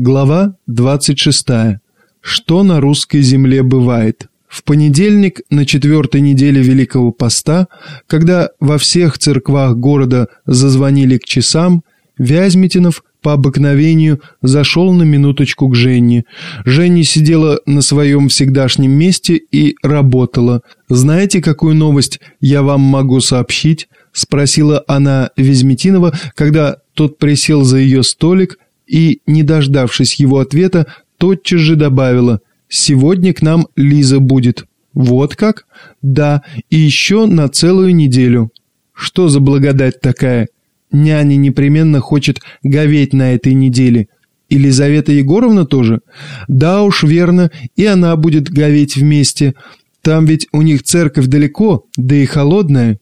Глава 26. Что на русской земле бывает? В понедельник на четвертой неделе Великого Поста, когда во всех церквах города зазвонили к часам, Вязьмитинов по обыкновению зашел на минуточку к Жене. Женя сидела на своем всегдашнем месте и работала. «Знаете, какую новость я вам могу сообщить?» – спросила она Вязьмитинова, когда тот присел за ее столик – и, не дождавшись его ответа, тотчас же добавила «Сегодня к нам Лиза будет». «Вот как?» «Да, и еще на целую неделю». «Что за благодать такая?» «Няня непременно хочет говеть на этой неделе». «Елизавета Егоровна тоже?» «Да уж, верно, и она будет говеть вместе. Там ведь у них церковь далеко, да и холодная.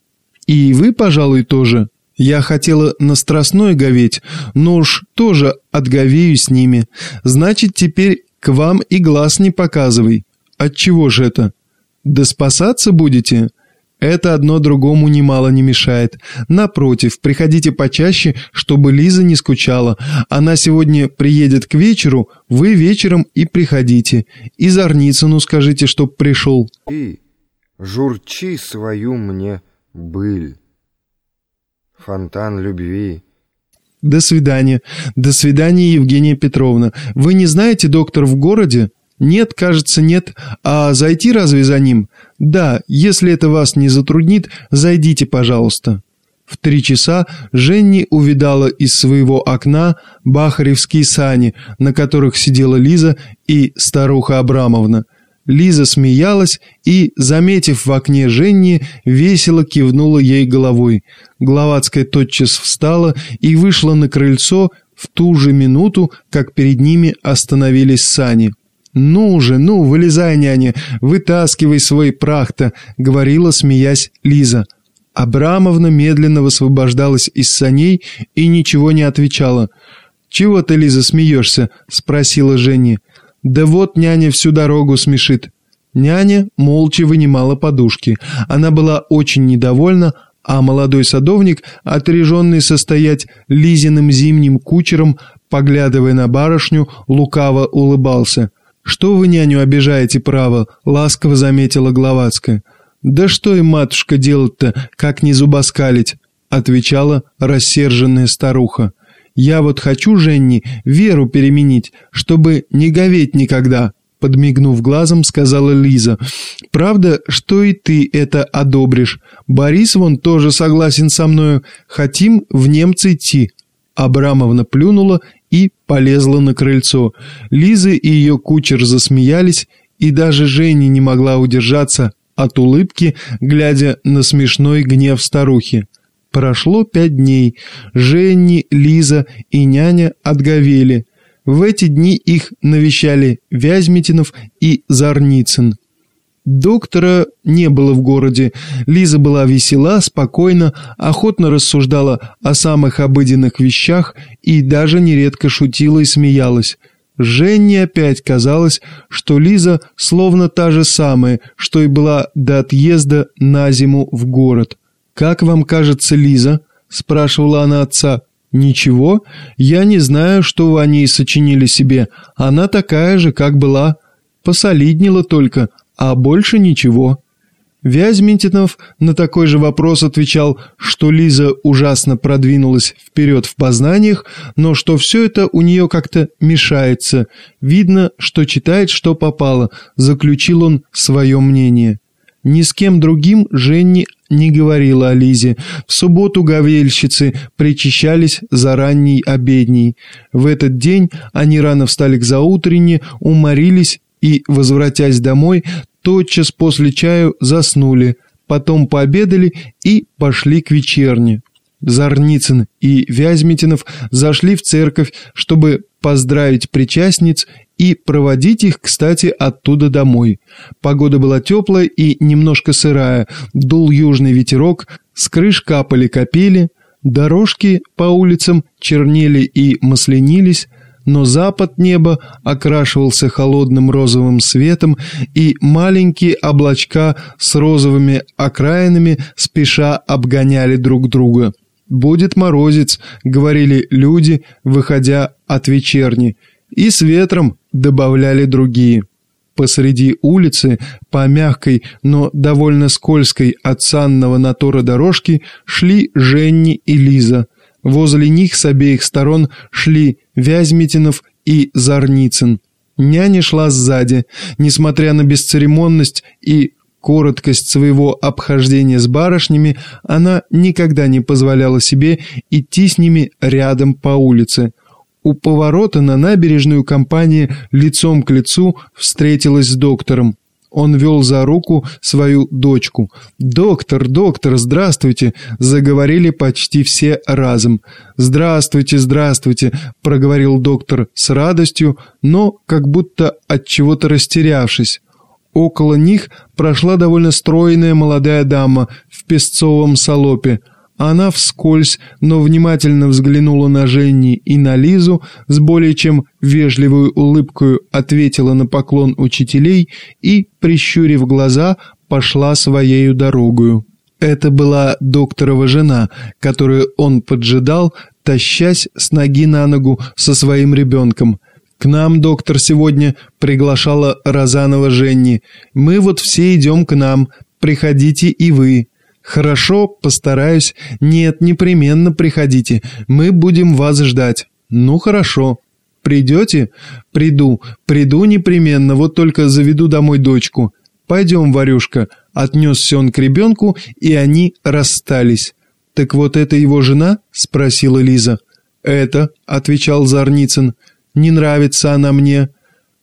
И вы, пожалуй, тоже». Я хотела на страстной говеть, но уж тоже отговею с ними. Значит, теперь к вам и глаз не показывай. Отчего же это? Да спасаться будете? Это одно другому немало не мешает. Напротив, приходите почаще, чтобы Лиза не скучала. Она сегодня приедет к вечеру, вы вечером и приходите. И Зарницыну скажите, чтоб пришел. И журчи свою мне быль фонтан любви. До свидания. До свидания, Евгения Петровна. Вы не знаете, доктор в городе? Нет, кажется, нет. А зайти разве за ним? Да, если это вас не затруднит, зайдите, пожалуйста. В три часа Женни увидала из своего окна бахаревские сани, на которых сидела Лиза и старуха Абрамовна – Лиза смеялась и, заметив в окне Женни, весело кивнула ей головой. Гловацкая тотчас встала и вышла на крыльцо в ту же минуту, как перед ними остановились сани. «Ну же, ну, вылезай, няня, вытаскивай свой прах-то», — говорила, смеясь, Лиза. Абрамовна медленно высвобождалась из саней и ничего не отвечала. «Чего ты, Лиза, смеешься?» — спросила Женя. Да вот няня всю дорогу смешит. Няня молча вынимала подушки. Она была очень недовольна, а молодой садовник, отреженный состоять Лизиным зимним кучером, поглядывая на барышню, лукаво улыбался. «Что вы няню обижаете, право?» — ласково заметила Гловацкая. «Да что им, матушка, делать-то, как не зубоскалить?» — отвечала рассерженная старуха. Я вот хочу, Женни, веру переменить, чтобы не говеть никогда», подмигнув глазом, сказала Лиза. «Правда, что и ты это одобришь. Борис вон тоже согласен со мною. Хотим в немцы идти». Абрамовна плюнула и полезла на крыльцо. Лиза и ее кучер засмеялись, и даже Женя не могла удержаться от улыбки, глядя на смешной гнев старухи. Прошло пять дней. Женни, Лиза и няня отговели. В эти дни их навещали Вязьмитинов и Зарницын. Доктора не было в городе. Лиза была весела, спокойна, охотно рассуждала о самых обыденных вещах и даже нередко шутила и смеялась. Жене опять казалось, что Лиза словно та же самая, что и была до отъезда на зиму в город. «Как вам кажется Лиза?» – спрашивала она отца. «Ничего, я не знаю, что вы о ней сочинили себе. Она такая же, как была. Посолиднила только, а больше ничего». Вязьминтинов на такой же вопрос отвечал, что Лиза ужасно продвинулась вперед в познаниях, но что все это у нее как-то мешается. Видно, что читает, что попало, заключил он свое мнение. Ни с кем другим Женни не говорила о Лизе. В субботу гавельщицы причащались за ранней обедней. В этот день они рано встали к заутренне, уморились и, возвратясь домой, тотчас после чаю заснули, потом пообедали и пошли к вечерне. Зарницын и Вязьмитинов зашли в церковь, чтобы поздравить причастниц и проводить их, кстати, оттуда домой. Погода была теплая и немножко сырая, дул южный ветерок, с крыш капали капели, дорожки по улицам чернели и маслянились, но запад неба окрашивался холодным розовым светом, и маленькие облачка с розовыми окраинами спеша обгоняли друг друга. «Будет морозец», — говорили люди, выходя от вечерни. И с ветром добавляли другие. Посреди улицы, по мягкой, но довольно скользкой от санного натора дорожки, шли Женни и Лиза. Возле них с обеих сторон шли Вязьмитинов и Зарницын. Няня шла сзади. Несмотря на бесцеремонность и короткость своего обхождения с барышнями, она никогда не позволяла себе идти с ними рядом по улице. У поворота на набережную компания лицом к лицу встретилась с доктором. Он вел за руку свою дочку. «Доктор, доктор, здравствуйте!» Заговорили почти все разом. «Здравствуйте, здравствуйте!» Проговорил доктор с радостью, но как будто от чего-то растерявшись. Около них прошла довольно стройная молодая дама в песцовом салопе – она вскользь, но внимательно взглянула на Женни и на Лизу, с более чем вежливой улыбкой ответила на поклон учителей и, прищурив глаза, пошла своею дорогою. Это была докторова жена, которую он поджидал, тащась с ноги на ногу со своим ребенком. «К нам доктор сегодня приглашала Розанова Женни. Мы вот все идем к нам. Приходите и вы». «Хорошо, постараюсь. Нет, непременно приходите. Мы будем вас ждать». «Ну, хорошо. Придете?» «Приду. Приду непременно. Вот только заведу домой дочку». «Пойдем, Варюшка». Отнесся он к ребенку, и они расстались. «Так вот это его жена?» – спросила Лиза. «Это», – отвечал Зарницын. «Не нравится она мне».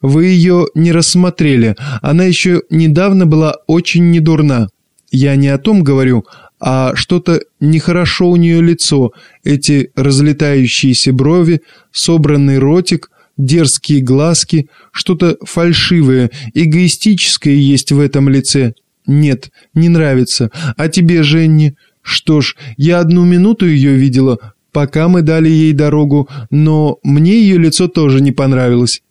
«Вы ее не рассмотрели. Она еще недавно была очень недурна». Я не о том говорю, а что-то нехорошо у нее лицо, эти разлетающиеся брови, собранный ротик, дерзкие глазки, что-то фальшивое, эгоистическое есть в этом лице. Нет, не нравится. А тебе, Женни? Что ж, я одну минуту ее видела, пока мы дали ей дорогу, но мне ее лицо тоже не понравилось.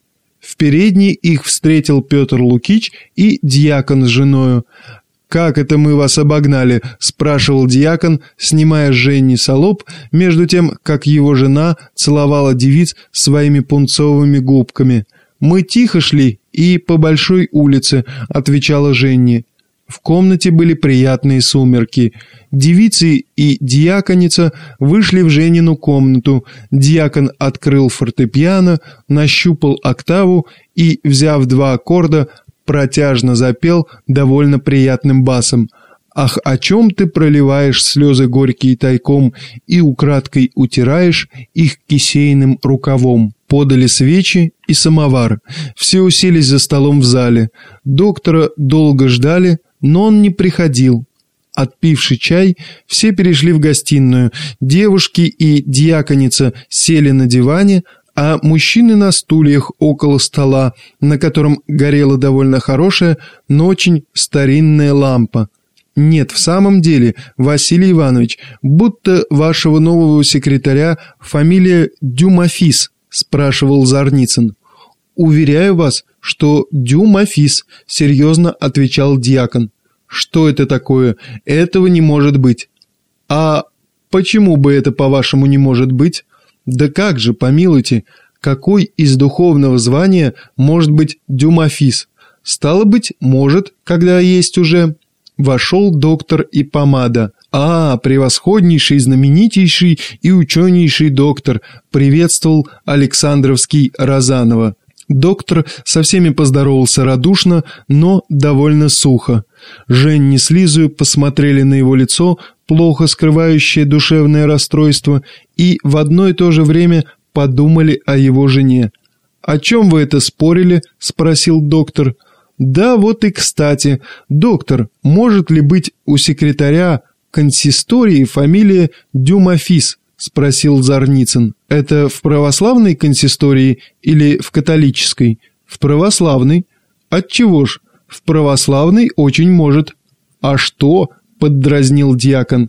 В передней их встретил Петр Лукич и дьякон с женою. «Как это мы вас обогнали?» – спрашивал дьякон, снимая с Женни солоб, между тем, как его жена целовала девиц своими пунцовыми губками. «Мы тихо шли и по большой улице», – отвечала Женни. В комнате были приятные сумерки. Девицы и дьяконица вышли в Женину комнату. Дьякон открыл фортепиано, нащупал октаву и, взяв два аккорда, протяжно запел довольно приятным басом. «Ах, о чем ты проливаешь слезы горькие тайком и украдкой утираешь их кисейным рукавом?» Подали свечи и самовар. Все уселись за столом в зале. Доктора долго ждали, но он не приходил. Отпивший чай, все перешли в гостиную. Девушки и дьяконица сели на диване, а мужчины на стульях около стола, на котором горела довольно хорошая, но очень старинная лампа. «Нет, в самом деле, Василий Иванович, будто вашего нового секретаря фамилия Дюмафис», спрашивал Зарницын. «Уверяю вас, что Дюмафис», серьезно отвечал дьякон. «Что это такое? Этого не может быть». «А почему бы это, по-вашему, не может быть?» Да как же, помилуйте, какой из духовного звания может быть дюмафис? Стало быть, может, когда есть уже. Вошел доктор и помада. «А, превосходнейший, знаменитейший и ученейший доктор!» приветствовал Александровский Розанова. Доктор со всеми поздоровался радушно, но довольно сухо. Женни с Лизою посмотрели на его лицо, плохо скрывающее душевное расстройство, и в одно и то же время подумали о его жене. «О чем вы это спорили?» – спросил доктор. «Да, вот и кстати. Доктор, может ли быть у секретаря консистории фамилия Дюмафис?» – спросил Зарницын. «Это в православной консистории или в католической?» «В православной». «Отчего ж?» «В православной очень может». «А что?» – поддразнил дьякон.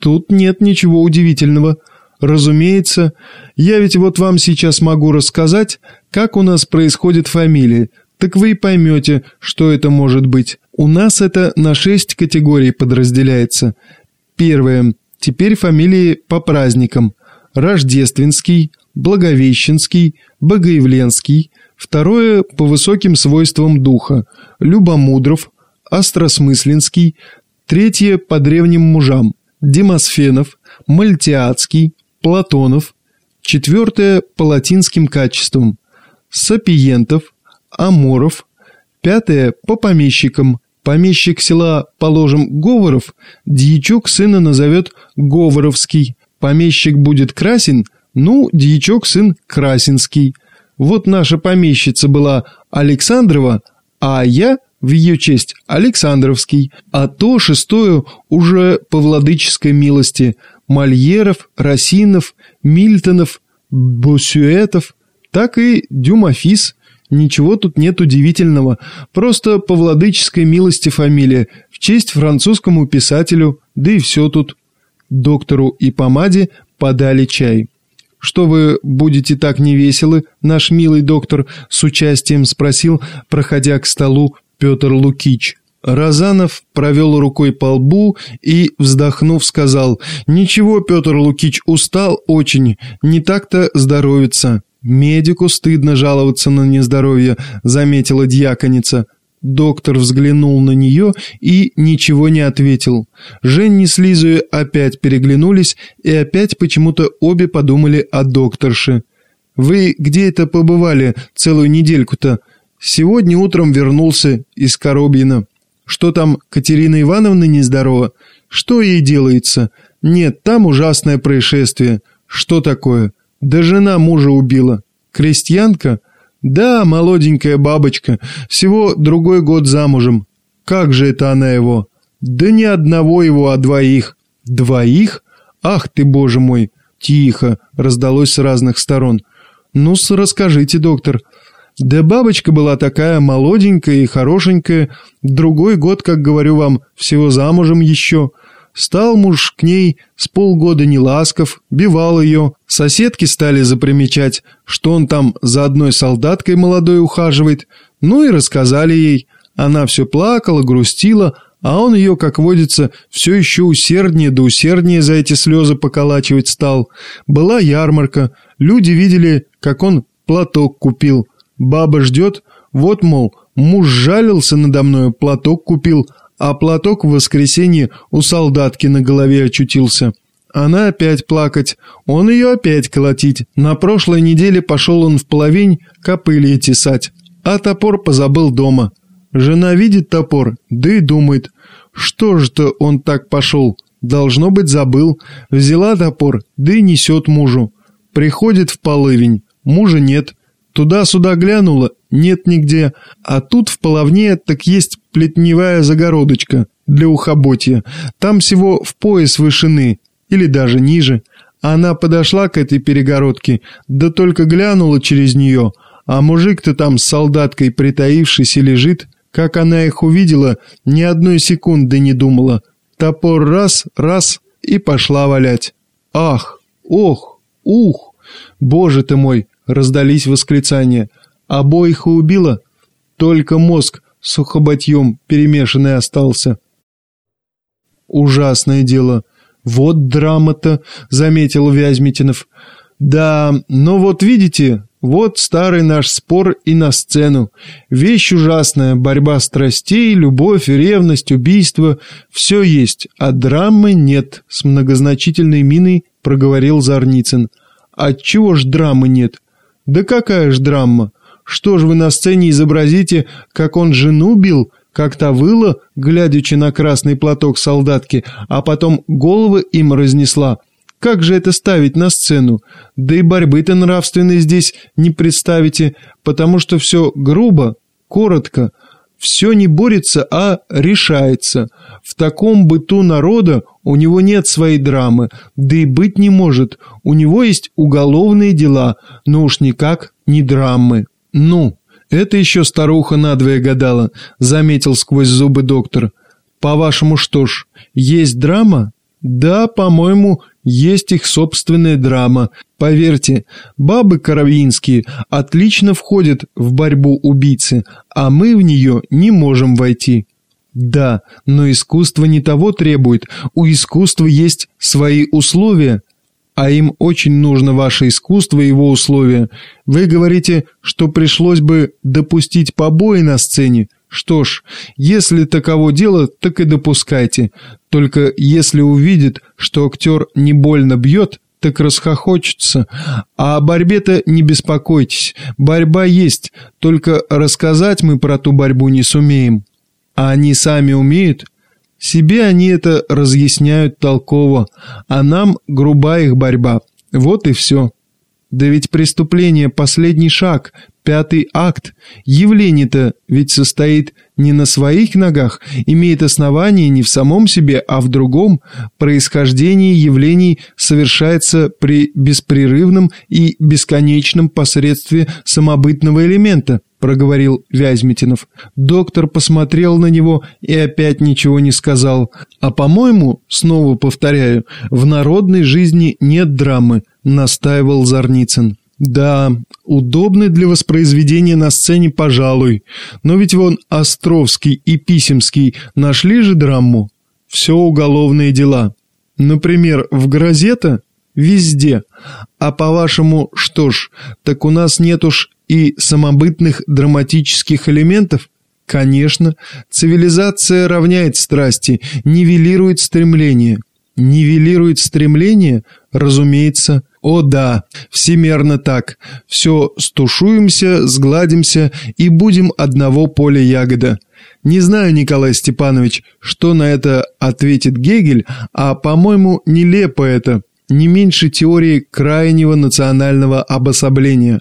«Тут нет ничего удивительного». Разумеется, я ведь вот вам сейчас могу рассказать, как у нас происходит фамилия, так вы и поймете, что это может быть. У нас это на шесть категорий подразделяется. Первое. Теперь фамилии по праздникам. Рождественский, Благовещенский, Богоявленский, второе по высоким свойствам духа, Любомудров, Остросмысленский, третье по древним мужам, Демосфенов, Мальтиадский, Платонов, четвертое по латинским качествам, Сапиентов, Аморов, пятое по помещикам, помещик села, положим, Говоров, дьячок сына назовет Говоровский, помещик будет Красин, ну, дьячок сын Красинский. Вот наша помещица была Александрова, а я в ее честь Александровский, а то шестое уже по владыческой милости Мольеров, Росинов, Мильтонов, Босюэтов, так и Дюмафис. Ничего тут нет удивительного, просто по владыческой милости фамилия, в честь французскому писателю, да и все тут. Доктору и помаде подали чай. «Что вы будете так невеселы, наш милый доктор?» с участием спросил, проходя к столу Петр Лукич. Разанов провел рукой по лбу и, вздохнув, сказал, «Ничего, Петр Лукич, устал очень, не так-то здоровится». «Медику стыдно жаловаться на нездоровье», — заметила дьяконица. Доктор взглянул на нее и ничего не ответил. Женни с Лизой опять переглянулись, и опять почему-то обе подумали о докторше. «Вы где это побывали целую недельку-то?» «Сегодня утром вернулся из Коробьина». «Что там, Катерина Ивановна нездорова?» «Что ей делается?» «Нет, там ужасное происшествие». «Что такое?» «Да жена мужа убила». «Крестьянка?» «Да, молоденькая бабочка, всего другой год замужем». «Как же это она его?» «Да не одного его, а двоих». «Двоих? Ах ты, боже мой!» «Тихо!» — раздалось с разных сторон. «Ну-с, расскажите, доктор». «Да бабочка была такая молоденькая и хорошенькая, другой год, как говорю вам, всего замужем еще». Стал муж к ней с полгода неласков, бивал ее. Соседки стали запримечать, что он там за одной солдаткой молодой ухаживает. Ну и рассказали ей. Она все плакала, грустила, а он ее, как водится, все еще усерднее да усерднее за эти слезы поколачивать стал. Была ярмарка, люди видели, как он платок купил. Баба ждет, вот, мол, муж жалился надо мною, платок купил, а платок в воскресенье у солдатки на голове очутился. Она опять плакать, он ее опять колотить. На прошлой неделе пошел он в половень копыли тесать, а топор позабыл дома. Жена видит топор, да и думает, что же-то он так пошел, должно быть забыл. Взяла топор, да и несет мужу. Приходит в половень, мужа нет. Туда-сюда глянула, нет нигде, а тут в половне так есть плетневая загородочка для ухоботья. Там всего в пояс вышины, или даже ниже. Она подошла к этой перегородке, да только глянула через нее, а мужик-то там с солдаткой притаившийся лежит. Как она их увидела, ни одной секунды не думала. Топор раз, раз и пошла валять. «Ах! Ох! Ух! Боже ты мой!» — раздались восклицания — Обоих убило, только мозг с сухоботьем перемешанный остался. Ужасное дело. Вот драма-то, заметил Вязьмитинов. Да, но вот видите, вот старый наш спор и на сцену. Вещь ужасная, борьба страстей, любовь, ревность, убийство. Все есть, а драмы нет, с многозначительной миной проговорил Зарницын. Отчего ж драмы нет? Да какая ж драма? Что ж вы на сцене изобразите, как он жену бил, как та выла, глядячи на красный платок солдатки, а потом головы им разнесла? Как же это ставить на сцену? Да и борьбы-то нравственной здесь не представите, потому что все грубо, коротко, все не борется, а решается. В таком быту народа у него нет своей драмы, да и быть не может. У него есть уголовные дела, но уж никак не драмы. «Ну, это еще старуха надвое гадала», — заметил сквозь зубы доктор. «По-вашему, что ж, есть драма?» «Да, по-моему, есть их собственная драма. Поверьте, бабы каравинские отлично входят в борьбу убийцы, а мы в нее не можем войти». «Да, но искусство не того требует. У искусства есть свои условия». а им очень нужно ваше искусство и его условия. Вы говорите, что пришлось бы допустить побои на сцене. Что ж, если таково дело, так и допускайте. Только если увидит, что актер не больно бьет, так расхохочется. А о борьбе-то не беспокойтесь, борьба есть, только рассказать мы про ту борьбу не сумеем. А они сами умеют? Себе они это разъясняют толково, а нам груба их борьба. Вот и все. Да ведь преступление – последний шаг, пятый акт. Явление-то ведь состоит не на своих ногах, имеет основание не в самом себе, а в другом. Происхождение явлений совершается при беспрерывном и бесконечном посредстве самобытного элемента – проговорил Вязьмитинов. Доктор посмотрел на него и опять ничего не сказал. А по-моему, снова повторяю, в народной жизни нет драмы, настаивал Зарницын. Да, удобный для воспроизведения на сцене, пожалуй. Но ведь вон Островский и Писемский нашли же драму. Все уголовные дела. Например, в «Грозета» везде. А по-вашему, что ж, так у нас нет уж и самобытных драматических элементов? Конечно, цивилизация равняет страсти, нивелирует стремление. Нивелирует стремление? Разумеется. О да, всемерно так. Все стушуемся, сгладимся и будем одного поля ягода. Не знаю, Николай Степанович, что на это ответит Гегель, а, по-моему, нелепо это – не меньше теории крайнего национального обособления.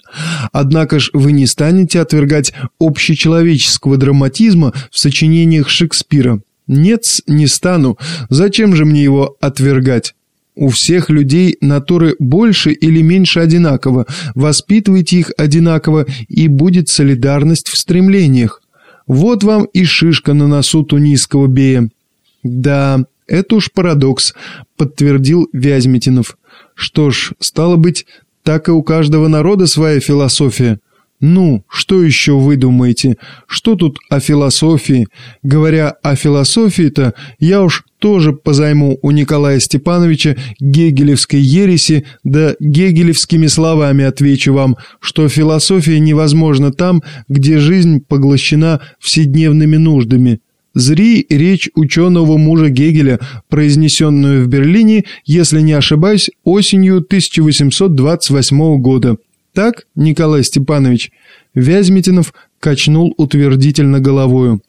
Однако ж вы не станете отвергать общечеловеческого драматизма в сочинениях Шекспира. Нет, не стану. Зачем же мне его отвергать? У всех людей натуры больше или меньше одинаково. Воспитывайте их одинаково, и будет солидарность в стремлениях. Вот вам и шишка на носу тунисского бея. Да, «Это уж парадокс», — подтвердил Вязьмитинов. «Что ж, стало быть, так и у каждого народа своя философия». «Ну, что еще вы думаете? Что тут о философии? Говоря о философии-то, я уж тоже позайму у Николая Степановича гегелевской ереси, да гегелевскими словами отвечу вам, что философия невозможна там, где жизнь поглощена вседневными нуждами». Зри речь ученого мужа Гегеля, произнесенную в Берлине, если не ошибаюсь, осенью 1828 года. Так, Николай Степанович, Вязьмитинов качнул утвердительно головою.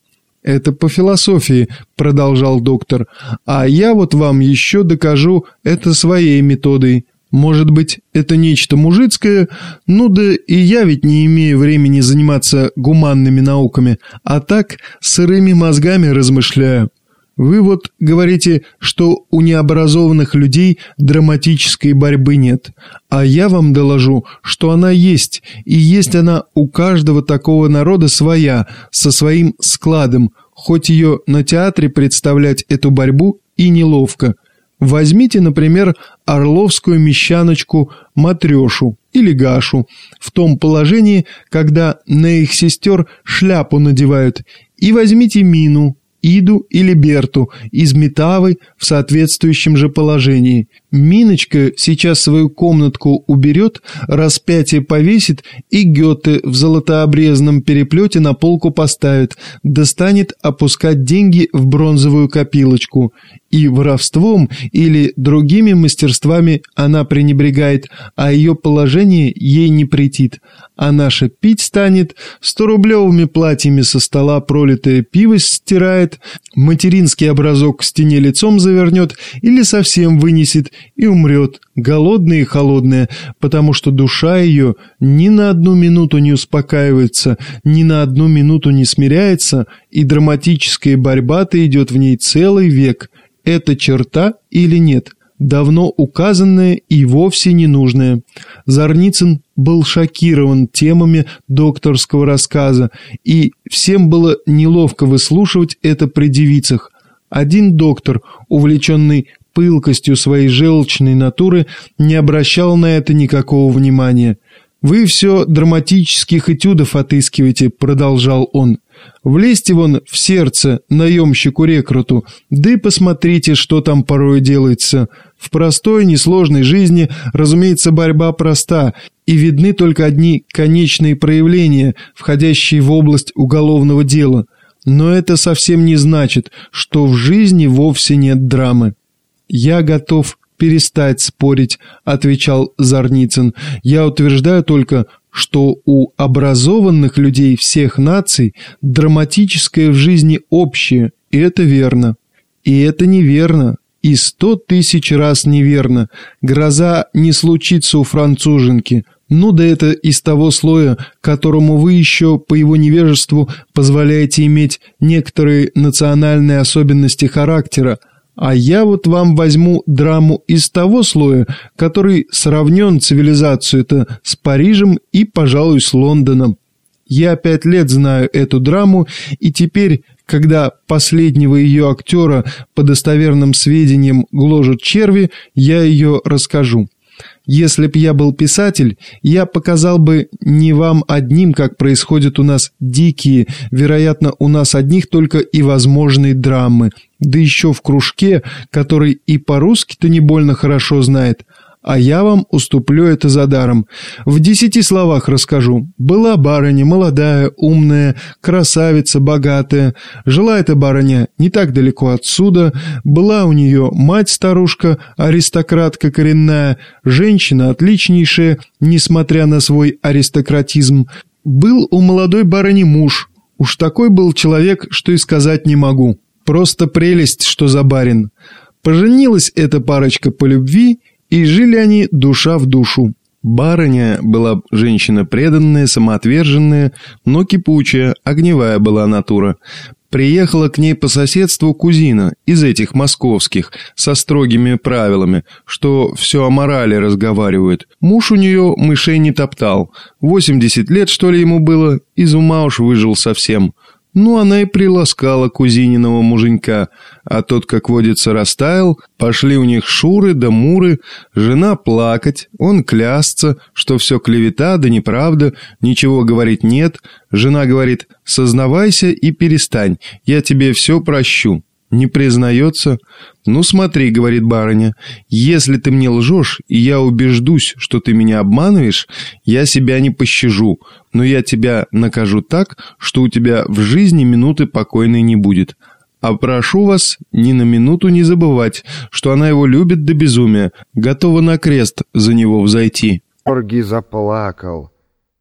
«Это по философии», — продолжал доктор, «а я вот вам еще докажу это своей методой. Может быть, это нечто мужицкое? Ну да и я ведь не имею времени заниматься гуманными науками, а так сырыми мозгами размышляю. Вы вот говорите, что у необразованных людей драматической борьбы нет, а я вам доложу, что она есть, и есть она у каждого такого народа своя, со своим складом, хоть ее на театре представлять эту борьбу и неловко – Возьмите, например, орловскую мещаночку Матрешу или Гашу в том положении, когда на их сестер шляпу надевают, и возьмите Мину, Иду или Берту из Метавы в соответствующем же положении. Миночка сейчас свою комнатку уберет, распятие повесит и Гёте в золотообрезанном переплете на полку поставит, достанет опускать деньги в бронзовую копилочку. И воровством или другими мастерствами она пренебрегает, а ее положение ей не претит. А наша пить станет, сто-рублевыми платьями со стола пролитое пиво стирает, материнский образок к стене лицом завернет или совсем вынесет и умрет, голодная и холодная, потому что душа ее ни на одну минуту не успокаивается, ни на одну минуту не смиряется, и драматическая борьба-то идет в ней целый век. Это черта или нет? давно указанное и вовсе ненужное. Зарницын был шокирован темами докторского рассказа, и всем было неловко выслушивать это при девицах. Один доктор, увлеченный пылкостью своей желчной натуры, не обращал на это никакого внимания. «Вы все драматических этюдов отыскиваете», — продолжал он. «Влезьте вон в сердце наемщику-рекруту, да и посмотрите, что там порой делается. В простой, несложной жизни, разумеется, борьба проста, и видны только одни конечные проявления, входящие в область уголовного дела. Но это совсем не значит, что в жизни вовсе нет драмы. Я готов перестать спорить», — отвечал Зарницын. «Я утверждаю только, что у образованных людей всех наций драматическое в жизни общее, и это верно. И это неверно, и сто тысяч раз неверно. Гроза не случится у француженки. Ну да это из того слоя, которому вы еще по его невежеству позволяете иметь некоторые национальные особенности характера, а я вот вам возьму драму из того слоя, который сравнен цивилизацию-то с Парижем и, пожалуй, с Лондоном. Я пять лет знаю эту драму, и теперь, когда последнего ее актера по достоверным сведениям гложат черви, я ее расскажу. Если б я был писатель, я показал бы не вам одним, как происходят у нас дикие, вероятно, у нас одних только и возможные драмы, да еще в кружке, который и по-русски-то не больно хорошо знает, а я вам уступлю это за даром. В десяти словах расскажу. Была барыня, молодая, умная, красавица, богатая. Жила эта барыня не так далеко отсюда. Была у нее мать-старушка, аристократка коренная, женщина отличнейшая, несмотря на свой аристократизм. Был у молодой барыни муж. Уж такой был человек, что и сказать не могу. Просто прелесть, что за барин. Поженилась эта парочка по любви – и жили они душа в душу. Барыня была женщина преданная, самоотверженная, но кипучая, огневая была натура. Приехала к ней по соседству кузина из этих московских, со строгими правилами, что все о морали разговаривают. Муж у нее мышей не топтал. 80 лет, что ли, ему было, из ума уж выжил совсем. Ну, она и приласкала кузининого муженька, а тот, как водится, растаял, пошли у них шуры да муры, жена плакать, он клясться, что все клевета да неправда, ничего говорить нет, жена говорит «сознавайся и перестань, я тебе все прощу». Не признается? Ну смотри, говорит барыня, если ты мне лжешь, и я убеждусь, что ты меня обманываешь, я себя не пощажу, но я тебя накажу так, что у тебя в жизни минуты покойной не будет. А прошу вас ни на минуту не забывать, что она его любит до безумия, готова на крест за него взойти. Орги заплакал,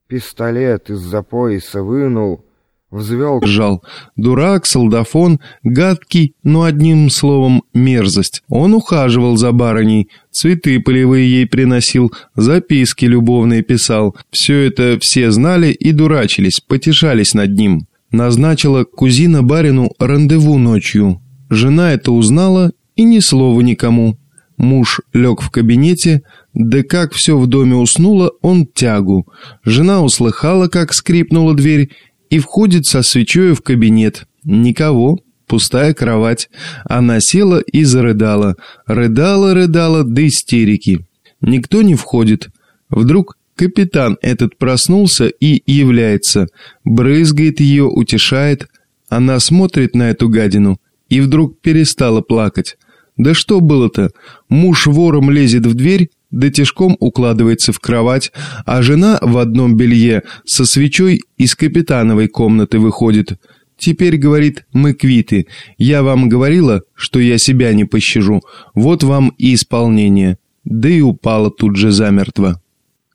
пистолет из-за пояса вынул, Взвел. Жал. Дурак, солдафон, гадкий, но одним словом мерзость. Он ухаживал за барыней, цветы полевые ей приносил, записки любовные писал. Все это все знали и дурачились, потешались над ним. Назначила кузина барину рандеву ночью. Жена это узнала и ни слова никому. Муж лег в кабинете, да как все в доме уснуло, он тягу. Жена услыхала, как скрипнула дверь, и входит со свечой в кабинет. Никого, пустая кровать. Она села и зарыдала. Рыдала, рыдала до истерики. Никто не входит. Вдруг капитан этот проснулся и является. Брызгает ее, утешает. Она смотрит на эту гадину и вдруг перестала плакать. Да что было-то? Муж вором лезет в дверь, да тяжком укладывается в кровать, а жена в одном белье со свечой из капитановой комнаты выходит. Теперь, говорит, мы квиты. Я вам говорила, что я себя не пощажу. Вот вам и исполнение. Да и упала тут же замертво.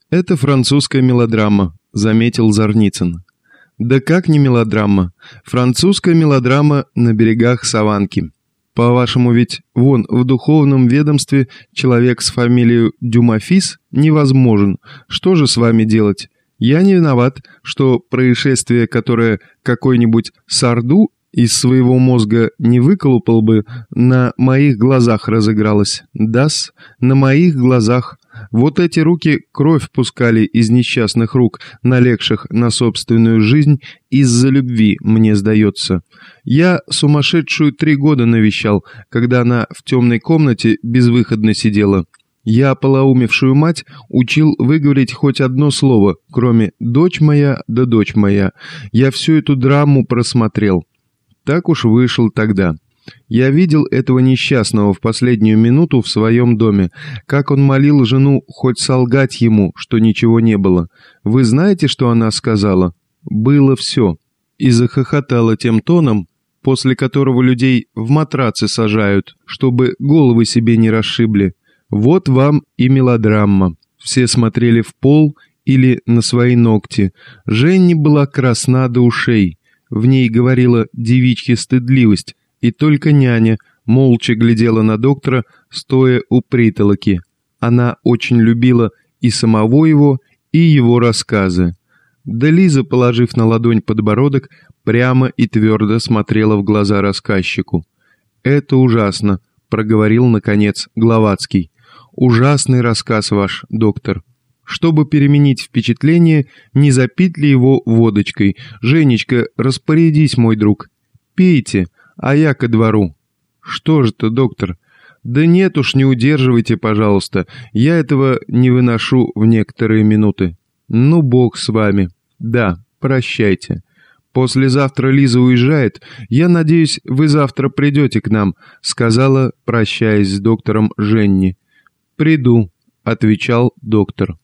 Это французская мелодрама, заметил Зарницын. Да как не мелодрама? Французская мелодрама на берегах Саванки. По-вашему, ведь вон в духовном ведомстве человек с фамилией Дюмафис невозможен. Что же с вами делать? Я не виноват, что происшествие, которое какой-нибудь Сарду из своего мозга не выколупал бы, на моих глазах разыгралось. Дас, на моих глазах. Вот эти руки кровь пускали из несчастных рук, налегших на собственную жизнь из-за любви, мне сдается. Я сумасшедшую три года навещал, когда она в темной комнате безвыходно сидела. Я полоумевшую мать учил выговорить хоть одно слово, кроме «дочь моя» да «дочь моя». Я всю эту драму просмотрел. Так уж вышел тогда. Я видел этого несчастного в последнюю минуту в своем доме, как он молил жену хоть солгать ему, что ничего не было. Вы знаете, что она сказала? Было все. И захохотала тем тоном, после которого людей в матрацы сажают, чтобы головы себе не расшибли. Вот вам и мелодрама. Все смотрели в пол или на свои ногти. Женни была красна до ушей. В ней говорила девичья стыдливость, и только няня молча глядела на доктора, стоя у притолоки. Она очень любила и самого его, и его рассказы. Да Лиза, положив на ладонь подбородок, прямо и твердо смотрела в глаза рассказчику. «Это ужасно», — проговорил, наконец, Гловацкий. Ужасный рассказ ваш, доктор. Чтобы переменить впечатление, не запить ли его водочкой? Женечка, распорядись, мой друг. Пейте, а я ко двору. Что же ты, доктор? Да нет уж, не удерживайте, пожалуйста. Я этого не выношу в некоторые минуты. Ну, бог с вами. Да, прощайте. Послезавтра Лиза уезжает. Я надеюсь, вы завтра придете к нам, сказала, прощаясь с доктором Женни. «Приду», — отвечал доктор.